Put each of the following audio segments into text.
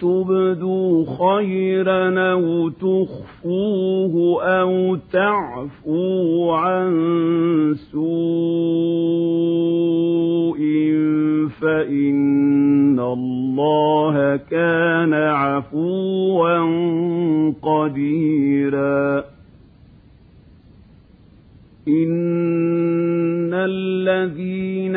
تبدوا خيرا أو تخفوه أو تعفوا عن سوء فإن الله كان عفوا قديرا. إن الذين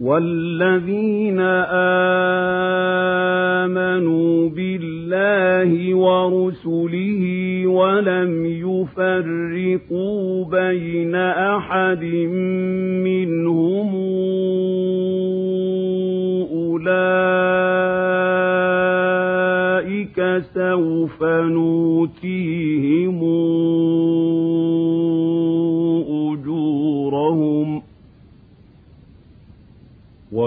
والذين آمنوا بالله ورسله ولم يفرقوا بين أحد منهم أولئك سوف نوتيهم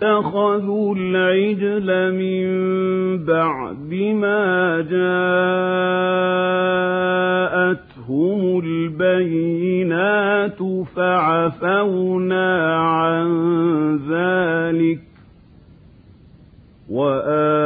اتخذوا العجل من بعد ما جاءتهم البينات فعفونا عن ذلك وآتينا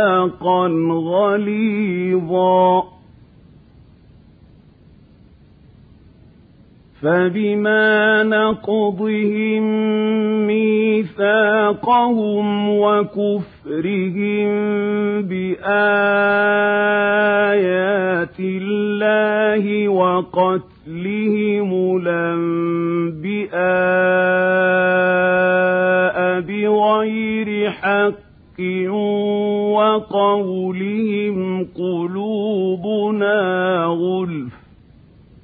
غليظا. فبما نقضهم ميثاقهم وكفرهم بآيات الله وقتلهم الأنبياء بغير حق وقولهم قلوبنا غلف